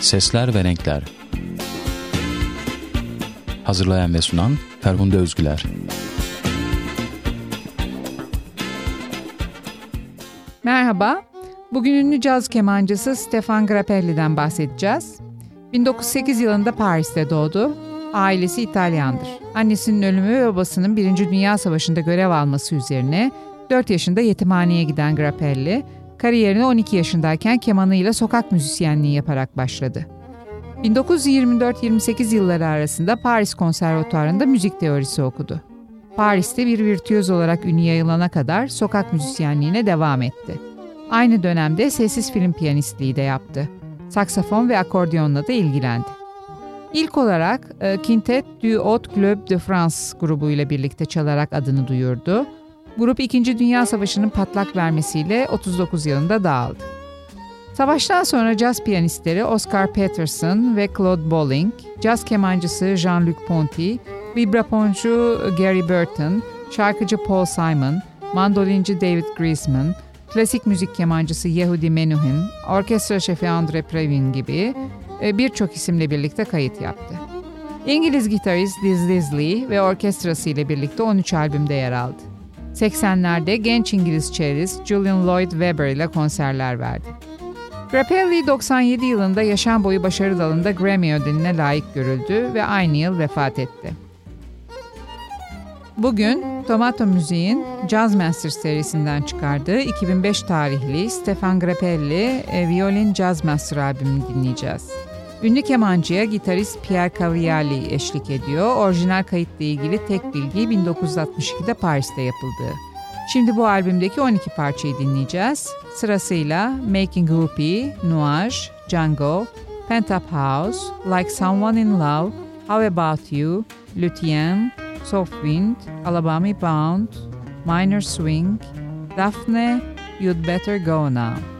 Sesler ve Renkler Hazırlayan ve sunan Ferhunde Özgüler Merhaba, bugün ünlü caz kemancısı Stefan Grappelli'den bahsedeceğiz. 1908 yılında Paris'te doğdu. Ailesi İtalyandır. Annesinin ölümü ve babasının Birinci Dünya Savaşı'nda görev alması üzerine 4 yaşında yetimhaneye giden Grappelli, kariyerine 12 yaşındayken kemanıyla sokak müzisyenliği yaparak başladı. 1924-28 yılları arasında Paris Konservatuarı'nda müzik teorisi okudu. Paris'te bir virtüöz olarak ünü yayılana kadar sokak müzisyenliğine devam etti. Aynı dönemde sessiz film piyanistliği de yaptı. Saksafon ve akordeonla da ilgilendi. İlk olarak e, Quintet du Haut Club de France grubuyla birlikte çalarak adını duyurdu. Grup 2. Dünya Savaşı'nın patlak vermesiyle 39 yılında dağıldı. Savaştan sonra caz piyanistleri Oscar Peterson ve Claude Bolling, caz kemancısı Jean-Luc Ponty, vibrafoncu Gary Burton, şarkıcı Paul Simon, mandolinci David Griezmann, klasik müzik kemancısı Yehudi Menuhin, orkestra şefi Andre Previn gibi e, birçok isimle birlikte kayıt yaptı. İngiliz gitarist Liz Lisley ve orkestrası ile birlikte 13 albümde yer aldı. 80'lerde genç İngiliz çevrist Julian Lloyd Webber ile konserler verdi. Grappelli 97 yılında yaşam boyu başarı dalında Grammy ödülüne layık görüldü ve aynı yıl vefat etti. Bugün Tomato Müziğin Jazz Masters serisinden çıkardığı 2005 tarihli Stefan Grappelli e, Violin Jazz Master albümünü dinleyeceğiz. Ünlü kemancıya gitarist Pierre Cavriali eşlik ediyor. Orijinal kayıtla ilgili tek bilgi 1962'de Paris'te yapıldığı. Şimdi bu albümdeki 12 parçayı dinleyeceğiz. Sırasıyla Making Whoopi, Nuage, Django, Pentap House, Like Someone in Love, How About You, Lutien, Soft Wind, Alabama Bound, Minor Swing, Daphne, You'd Better Go Now.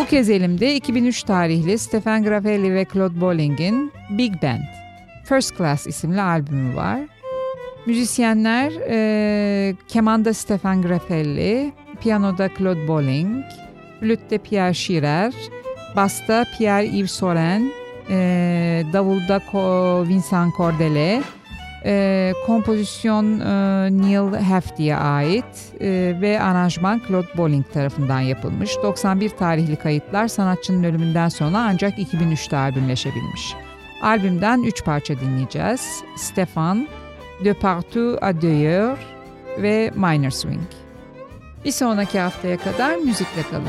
Bu kez elimde 2003 tarihli Stefan Grappelli ve Claude Bolling'in Big Band, First Class isimli albümü var. Müzisyenler e, kemanda Stefan Grappelli, piyanoda Claude Bolling, flütte Pierre Schirer, basta Pierre-Yves Soren, e, davulda Vincent Cordele, e, kompozisyon e, Neil Hefti'ye ait e, ve aranjman Claude Bolling tarafından yapılmış. 91 tarihli kayıtlar sanatçının ölümünden sonra ancak 2003'te albümleşebilmiş. Albümden 3 parça dinleyeceğiz. Stefan, De Partout à D'ailleurs ve Minor Swing. Bir sonraki haftaya kadar müzikle kalın.